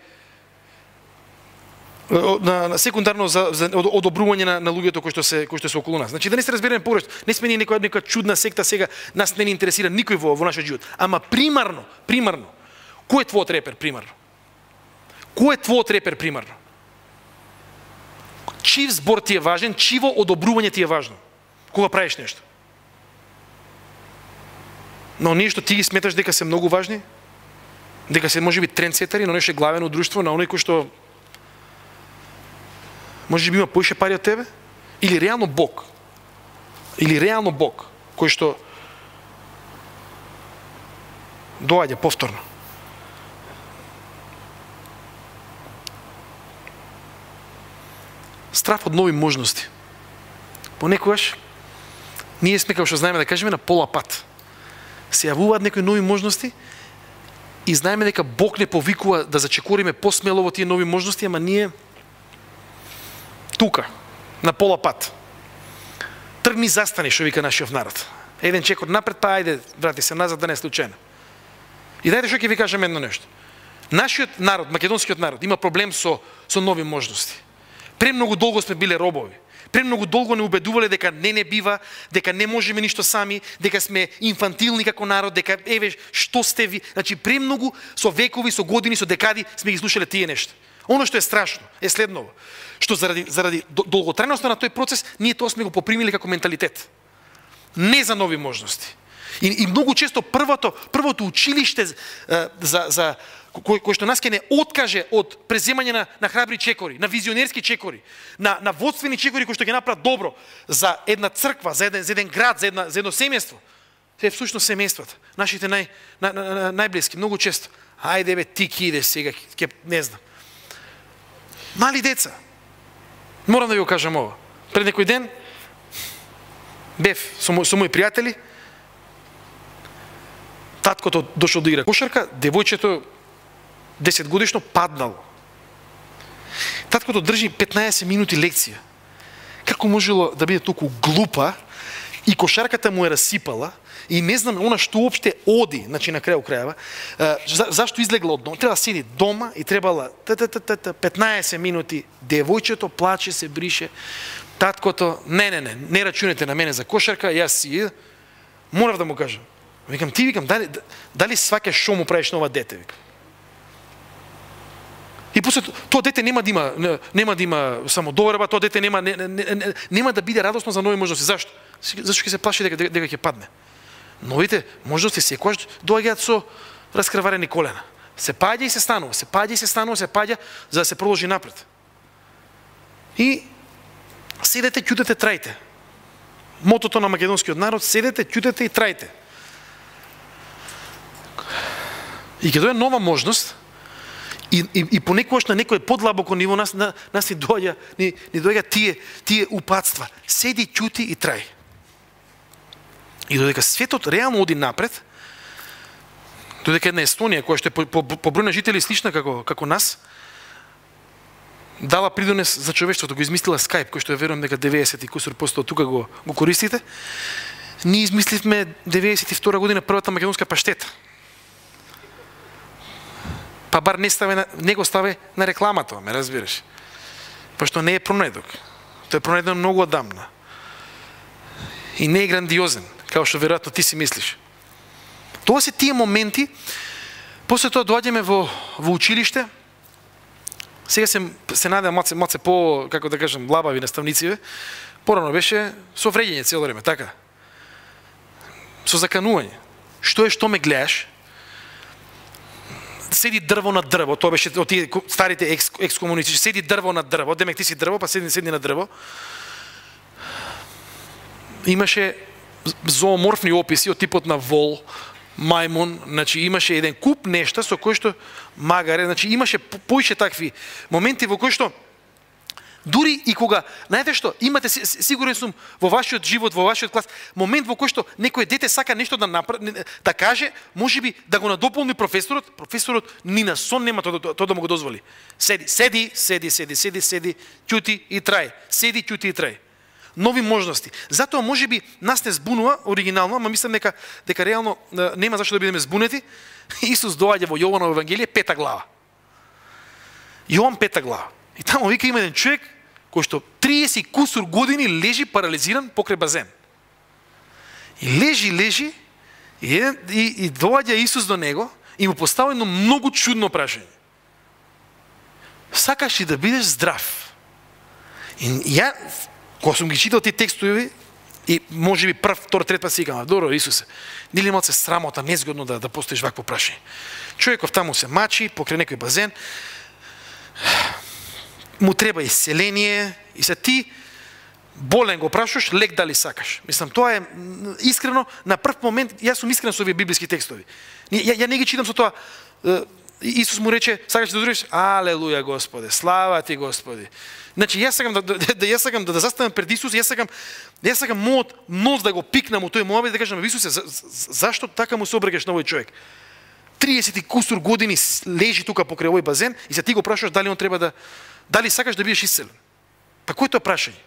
на, на секундарно за, за одобрување на, на луѓето кои што се кои што се околу нас. Значи да не се разбереме погрешно. Не сме ни некоја некоја чудна секта сега, нас не ни интересира никој во, во нашиот живот. Ама примарно, примарно, кој е твојот репер примарно? Кој е твојот репер примарно? Чив збор ти е важен, чиво одобрување ти е важно? Кога правиш нешто? Но нешто ти ги сметаш дека се многу важни, дека се можеби трендсетари, но неше главено друштво, на оној кој што може би има поише пари од тебе? Или реално Бог? Или реално Бог, кој што доаѓа повторно? Страф од нови можности. Понекогаш, ние сме, како што знаеме да кажеме, на пола пат. Се јавуваат некои нови можности и знаеме дека Бог не повикува да зачекориме посмело во тие нови можности, ама ние тука, на пола пат. Тргни застани, што вика нашиот народ. Еден чекор напред, па ајде, врати се назад да не е случајно. И дајте што ќе ви кажам едно нешто. Нашиот народ, македонскиот народ, има проблем со, со нови можности. Премногу долго сме биле робови. Премногу долго не убедувале дека не не бива, дека не можеме ништо сами, дека сме инфантилни како народ, дека еве што сте ви. Значи премногу со векови, со години, со декади сме ги слушале тие нешта. Оно што е страшно е следново, што заради, заради долготрајноста на тој процес, ние тоа сме го попримили како менталитет. Не за нови можности. И, и многу често првото, првото училиште за, за кој, кој што нас ке не откаже од преземање на, на храбри чекори, на визионерски чекори, на, на водствени чекори кои што ќе направат добро за една црква, за еден, за еден град, за, една, за едно семејство, е всушност семејствата, нашите нај, на, на, на, најблиски, многу често. Ајде бе, ти ки идеш сега, ке, не знам. Мали деца. Морам да ви го кажам ова. Пред некој ден бев со, мој, со мои пријатели, таткото дошол да игра кошарка, девојчето 10 годишно паднало. Таткото држи 15 минути лекција. Како можело да биде толку глупа и кошарката му е расипала и не знам она што уопште оди, значи на крај крајава, за, зашто излегла од дома, треба да седи дома и требала 15 минути, девојчето плаче, се брише, таткото, не, не, не, не рачунете на мене за кошарка, јас си, морав да му кажам. Викам, ти викам, дали, дали сваке шо му правиш нова дете, викам. И после тоа дете нема да има нема да има само доверба, тоа дете нема не, не, не, нема да биде радосно за нови можности. Да зашто? Зашто ќе се плаши дека дека ќе падне. Новите можности да секогаш доаѓаат со раскрварени колена. Се паѓа и се станува, се паѓа и се станува, се паѓа за да се продолжи напред. И седете, ќутете, трајте. Мотото на македонскиот народ, седете, ќутете и трајте. И ќе дојде нова можност, И, и, и понекогаш на некој подлабоко ниво нас, на, нас ни доаѓа, ни, ни доаѓа тие, тие упадства. Седи, ќути и трај. И додека светот реално оди напред, додека една Естонија, која што е по, по, по број на жители слична како, како нас, дала придонес за човештвото, го измислила Skype, кој што ја верувам дека 90 и кусор посто тука го, го користите, ние измисливме 92 година првата македонска паштета па бар не ставе на, не го ставе на рекламата, ме разбираш. Пошто не е пронедок. Тој е пронеден многу одамна. И не е грандиозен, како што веројатно ти си мислиш. Тоа се тие моменти, после тоа доаѓаме во, во училиште, сега се, се надевам маце, маце по, како да кажем, лабави наставници, порано беше со вредење цело време, така. Со заканување. Што е што ме гледаш, седи дрво на дрво, тоа беше од тие старите екс, екскомунисти, седи дрво на дрво, демек ти си дрво, па седи, седи на дрво. Имаше зооморфни описи од типот на вол, мајмун, значи имаше еден куп нешта со кои што магаре, значи имаше поише такви моменти во кои што Дури и кога, знаете што, имате, сигурен сум, во вашиот живот, во вашиот клас, момент во кој што некој дете сака нешто да, напра... да каже, може би да го надополни професорот, професорот ни на сон нема тоа, да, тоа да му го дозволи. Седи, седи, седи, седи, седи, седи, ќути и трај. Седи, ќути и трај. Нови можности. Затоа може би нас не збунува оригинално, ама мислам дека дека реално нема зашто да бидеме збунети. Исус доаѓа во Јованово Евангелие пета глава. Јован пета глава. И таму вика има еден човек кој што 30 кусур години лежи парализиран покрај базен. И лежи, лежи, и, и, и доаѓа Исус до него и му постави едно многу чудно прашање. Сакаш ли да бидеш здрав? И ја, кога сум ги читал тие текстови, и може би прв, втор, трет па си викам, добро, Исусе, нели се срамота, незгодно да, да постоиш вакво прашање. Човеков таму се мачи, покрај некој базен, му треба исцеление и се ти болен го прашуваш, лек дали сакаш. Мислам, тоа е искрено, на прв момент, јас сум искрен со овие библиски текстови. Ја, ја не ги читам со тоа, Исус му рече, сакаш да дуриш? Алелуја, Господе, слава ти, Господи. Значи, јас сакам да, да, да, да, јас сакам да, да застанам пред Исус, јас сакам, јас сакам мојот нос да го пикнам у тој момент да кажам, Исусе, за, за, зашто така му се обрегаш на овој човек? 30 кусур години лежи тука покрај овој базен и за ти го прашуваш дали он треба да Дали сакаш да бидеш исцелен? Па кој тоа прашање?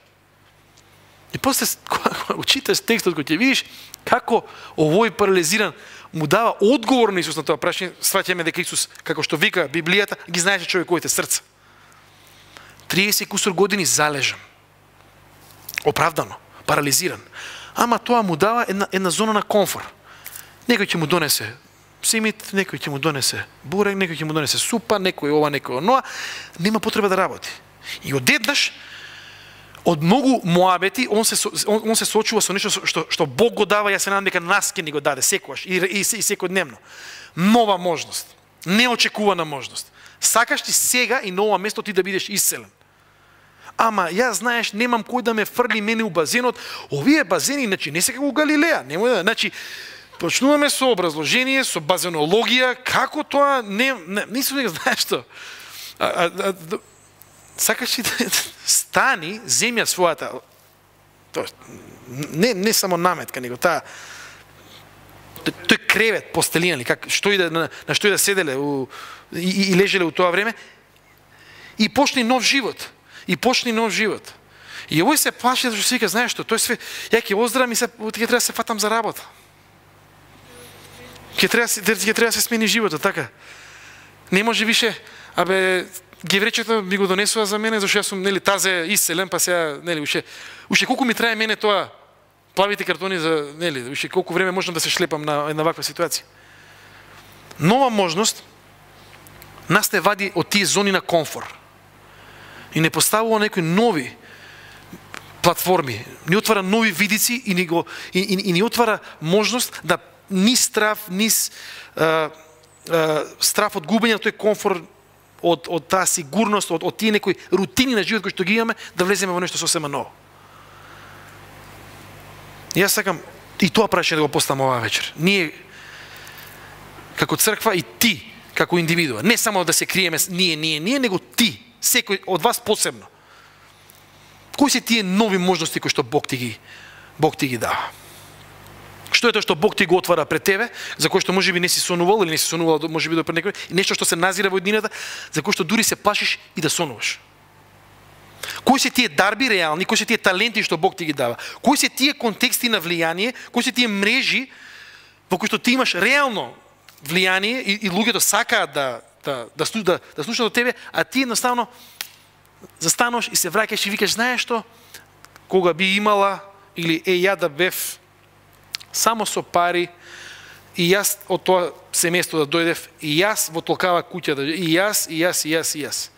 И после, кога го читаш текстот, кој ќе видиш како овој парализиран му дава одговор на Исус на тоа прашање, сваќаме дека Исус, како што вика Библијата, ги знаеше човековите срца. 30 кусор години залежан. Оправдано, парализиран. Ама тоа му дава една, една зона на комфор. Некој ќе му донесе Симит, некој ќе му донесе бурек, некој ќе му донесе супа, некој ова, некој оноа, нема потреба да работи. И одеднаш, од многу моабети, он се, он, он се соочува со нешто што, што Бог го дава, јас се надам дека наске ни го даде секојаш и, и, и секојдневно. Нова можност, неочекувана можност. Сакаш ти сега и на ова место ти да бидеш исцелен. Ама ја знаеш немам кој да ме фрли мене у базенот. Овие базени, значи не се како Галилеја, немој да, значи почнуваме со образложение, со базенологија, како тоа не не нису не знаеш што. А, а, а, сакаш да стани земја својата тоа не не само наметка, него таа тој кревет постелина как што и да на, на што и да седеле у, и, и лежеле у тоа време и почни нов живот. И почни нов живот. И овој се плаши зашто си вика, знаеш што, тој све ја ќе оздравам и се ќе треба да се фатам за работа. Ќе треба да ќе треба да се смени животот, така. Не може више, абе гевречето ми го донесува за мене зашто јас сум нели тазе иселен, па сега нели уште уште колку ми трае мене тоа плавите картони за нели уште колку време можам да се шлепам на една ваква ситуација. Нова можност нас те вади од тие зони на комфор. И не поставува некои нови платформи, ни отвара нови видици и ни го и, и, и ни отвара можност да ни страв, ни а, а, страф од губење на тој комфорт, од, од таа сигурност, од, од тие некои рутини на живот кои што ги имаме, да влеземе во нешто сосема ново. И јас сакам и тоа прашање да го поставам оваа вечер. Ние како црква и ти како индивидуа, не само да се криеме ние, ние, ние, него ти, секој од вас посебно. Кои се тие нови можности кои што Бог ти ги Бог ти ги дава? Што е тоа што Бог ти го отвара пред тебе, за кој што може би не си сонувал или не си сонувал може би до пред некој, и нешто што се назира во еднината, за кој што дури се плашиш и да сонуваш. Кои се тие дарби реални, кои се тие таленти што Бог ти ги дава? Кои се тие контексти на влијание, кои се тие мрежи во кои што ти имаш реално влијание и, и луѓето сакаат да да да, да, да слушаат од тебе, а ти едноставно застануваш и се враќаш и викаш, знаеш што? Кога би имала или е ја да бев само со пари и јас од тоа семејство да дојдев и јас во толкава куќа да и јас и јас и јас и јас.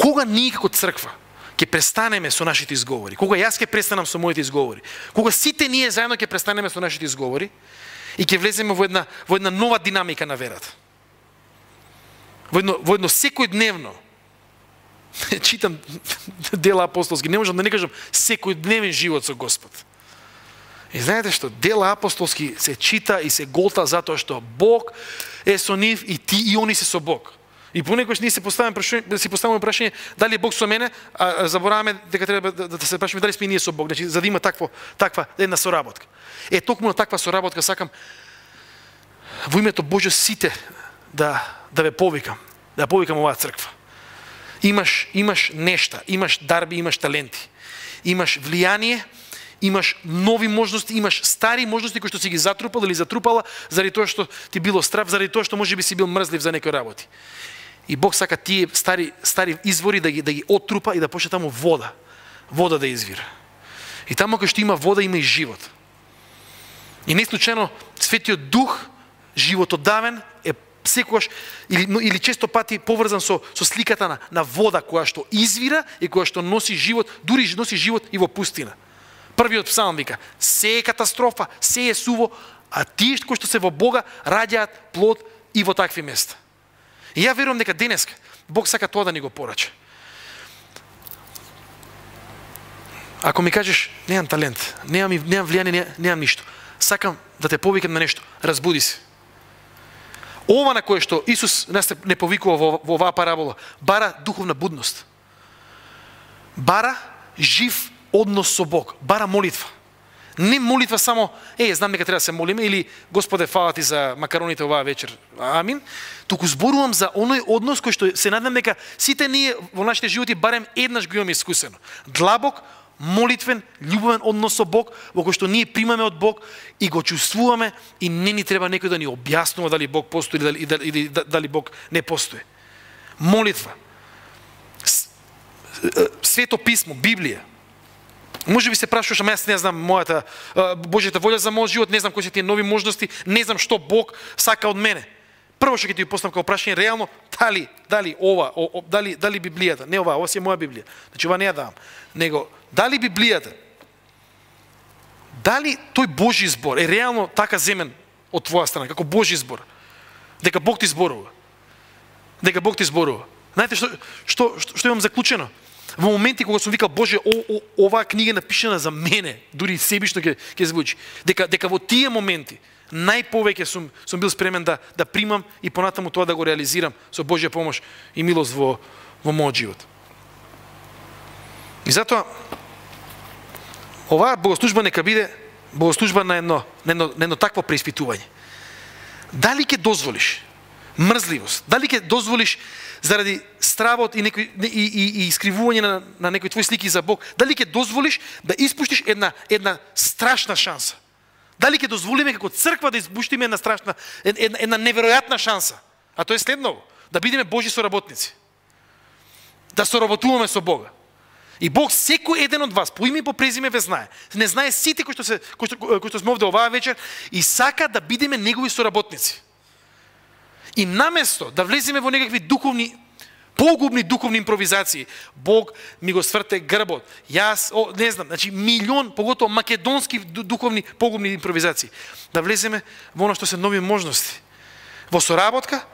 Кога ние како црква ќе престанеме со нашите изговори, кога јас ќе престанам со моите изговори, кога сите ние заедно ќе престанеме со нашите изговори и ќе влеземе во една во една нова динамика на верата. Во едно во едно секојдневно читам дела апостолски, не можам да не кажам секојдневен живот со Господ. И знаете што, дела апостолски се чита и се голта затоа што Бог е со нив и ти и они се со Бог. И понекогаш ние се поставаме прашање, да си поставаме прашање дали е Бог со мене, а забораваме дека треба да, да, да, се прашаме дали сме ние со Бог, значи за да има такво таква една соработка. Е токму на таква соработка сакам во името Божјо сите да да ве повикам, да повикам оваа црква. Имаш имаш нешта, имаш дарби, имаш таленти. Имаш влијание, имаш нови можности, имаш стари можности кои што си ги затрупал или затрупала заради тоа што ти било страв, заради тоа што можеби си бил мрзлив за некои работи. И Бог сака тие стари стари извори да ги да ги отрупа и да почне таму вода. Вода да извира. И таму кај што има вода има и живот. И не случайно Светиот Дух животодавен е секогаш или, или често пати поврзан со, со сликата на, на вода која што извира и која што носи живот, дури носи живот и во пустина. Првиот псалм вика, се е катастрофа, се е суво, а тие кои што се во Бога раѓаат плод и во такви места. И ја верувам дека денеска Бог сака тоа да ни го порача. Ако ми кажеш, немам талент, немам, немам влијание, немам ништо, сакам да те повикам на нешто, разбуди се. Ова на кое што Исус нас не повикува во, во оваа парабола, бара духовна будност. Бара жив однос со Бог, бара молитва. Не молитва само, е, знам дека треба да се молиме, или Господе, фала ти за макароните оваа вечер, амин, туку зборувам за оној однос кој што се надам дека сите ние во нашите животи барем еднаш го имаме искусено. Длабок, молитвен, љубовен однос со Бог, во кој што ние примаме од Бог и го чувствуваме и не ни треба некој да ни објаснува дали Бог постои или дали, или да, дали Бог не постои. Молитва. Свето писмо, Библија, Може би се прашуваш, ама јас не знам мојата Божјата волја за мојот живот, не знам кои се тие нови можности, не знам што Бог сака од мене. Прво што ќе ти поставам како прашање реално, дали, дали ова, о, о, дали, дали Библијата, не ова, ова си е моја Библија. Значи ова не ја давам. Него, дали Библијата, дали тој Божји збор е реално така земен од твоја страна, како Божји збор, дека Бог ти зборува. Дека Бог ти зборува. Знаете што, што, што, што имам заклучено? Во моменти кога сум викал Боже, о, о, оваа книга е напишана за мене, дури себишно ќе ќе звучи, дека дека во тие моменти најповеќе сум сум бил спремен да да примам и понатаму тоа да го реализирам со Божја помош и милост во во мојот живот. И затоа оваа богослужба нека биде богослужба на едно на едно, на едно такво преиспитување. Дали ќе дозволиш мрзливост? Дали ќе дозволиш заради стравот и некој и, и, и искривување на, на некои твои слики за Бог, дали ќе дозволиш да испуштиш една една страшна шанса? Дали ќе дозволиме како црква да испуштиме една страшна една, една неверојатна шанса? А тоа е следново, да бидеме Божи соработници. Да соработуваме со Бога. И Бог секој еден од вас, по име и по презиме ве знае. Не знае сите кои што се кои што, кои што сме овде оваа вечер и сака да бидеме негови соработници. И наместо да влеземе во некакви духовни погубни духовни импровизации. Бог ми го сврте грбот. Јас, о, не знам, значи милион, поготово македонски духовни погубни импровизации. Да влеземе во оно што се нови можности. Во соработка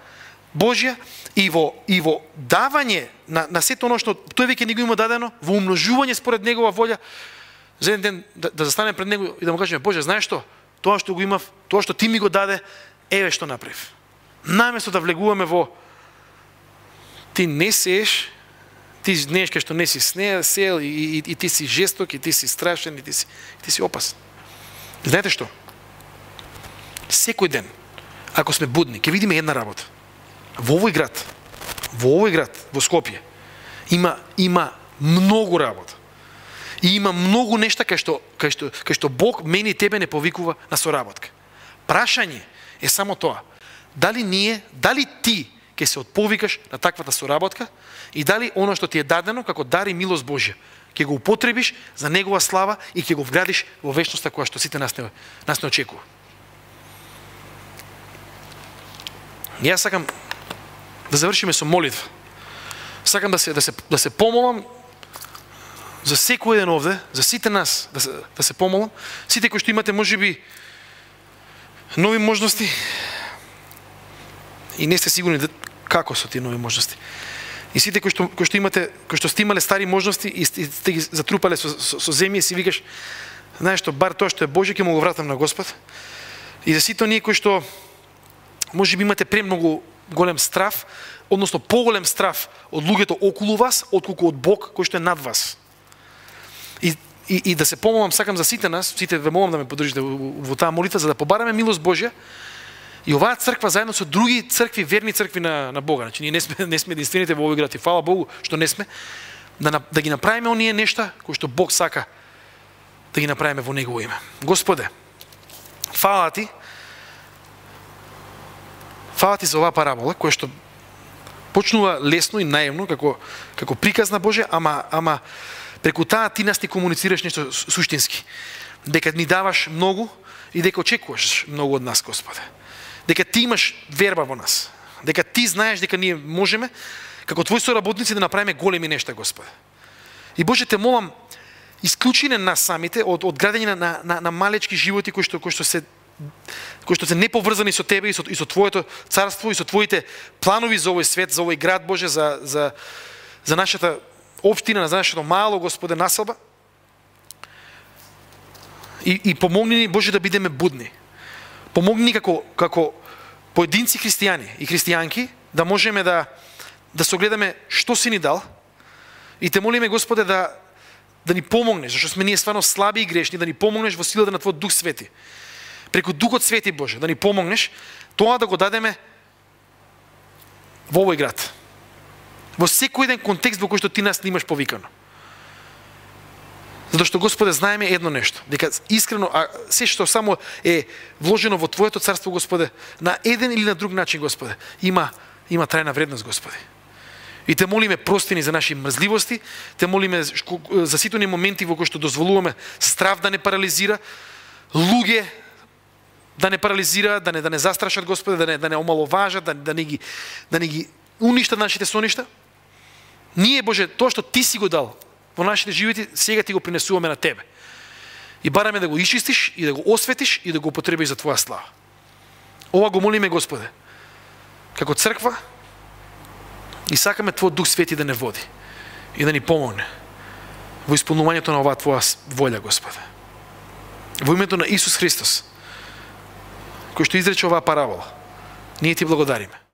Божја и во и во давање на на сето оно што тој веќе ни го има дадено, во умножување според негова волја, за еден ден да, да застанем пред него и да му кажеме Боже, знаеш што? Тоа што го имав, тоа што ти ми го даде, еве што направив наместо да влегуваме во ти не сееш, ти знаеш кај што не си снеја, сел и, и, и ти си жесток, и ти си страшен, и ти си, и ти си опасен. Знаете што? Секој ден, ако сме будни, ќе видиме една работа. Во овој град, во овој град, во Скопје, има, има многу работа. И има многу нешта кај што, кај што, кај што Бог мене и тебе не повикува на соработка. Прашање е само тоа дали ние, дали ти ќе се отповикаш на таквата соработка и дали оно што ти е дадено како дар милост Божја ќе го употребиш за негова слава и ќе го вградиш во вечноста која што сите нас не, нас не очекува. Јас сакам да завршиме со молитва. Сакам да се да се да се помолам за секој еден овде, за сите нас да се да се помолам, сите кои што имате можеби нови можности, и не сте сигурни да, како со тие нови можности. И сите кои што, кои што имате, кои што сте имале стари можности и сте ги затрупале со, со, со земја, си викаш, знаеш што, бар тоа што е Божје, ќе му го вратам на Господ. И за сите оние кои што може би имате премногу голем страв, односно поголем страв од луѓето околу вас, отколку од Бог кој што е над вас. И, и, и да се помолам, сакам за сите нас, сите ве молам да ме поддржите во, во таа молитва, за да побараме милост Божја, И оваа црква заедно со други цркви, верни цркви на, на Бога, значи ние не сме, не сме единствените во овој град и фала Богу што не сме, да, да ги направиме оние нешта кои што Бог сака да ги направиме во Негово име. Господе, фала Ти, фала Ти за оваа парабола, која што почнува лесно и наивно, како, како приказ на Боже, ама, ама преку таа Ти нас ти комуницираш нешто суштински. Дека ни даваш многу и дека очекуваш многу од нас, Господе дека ти имаш верба во нас, дека ти знаеш дека ние можеме како твои соработници да направиме големи нешта, Господе. И Боже те молам, исклучи на нас самите од од градење на, на, на малечки животи кои што кои што се кои што се неповрзани со тебе и со, и со твоето царство и со твоите планови за овој свет, за овој град Боже, за за за нашата општина, за нашето мало Господе населба. И, и помогни ни Боже да бидеме будни помогни како, како поединци христијани и христијанки да можеме да, да согледаме што си ни дал и те молиме Господе да, да ни помогнеш, зашто сме ние стварно слаби и грешни, да ни помогнеш во силата на Твојот Дух Свети. Преку Духот Свети Боже, да ни помогнеш тоа да го дадеме во овој град. Во секој еден контекст во кој што ти нас не имаш повикано. Затоа што Господе знаеме едно нешто, дека искрено а се што само е вложено во твоето царство Господе, на еден или на друг начин Господе, има има трајна вредност Господе. И те молиме простини за наши мрзливости, те молиме за сите они моменти во кои што дозволуваме страв да не парализира, луѓе да не парализира, да не да не застрашат Господе, да не да не омаловажат, да, да не ги да не ги уништат нашите соништа. Ние Боже, тоа што ти си го дал, во нашите животи, сега ти го принесуваме на Тебе. И бараме да го исчистиш и да го осветиш и да го употребиш за Твоја слава. Ова го молиме, Господе, како црква и сакаме Твој Дух Свети да не води и да ни помогне во исполнувањето на оваа Твоја волја, Господе. Во името на Исус Христос, кој што изрече оваа парабола, ние Ти благодариме.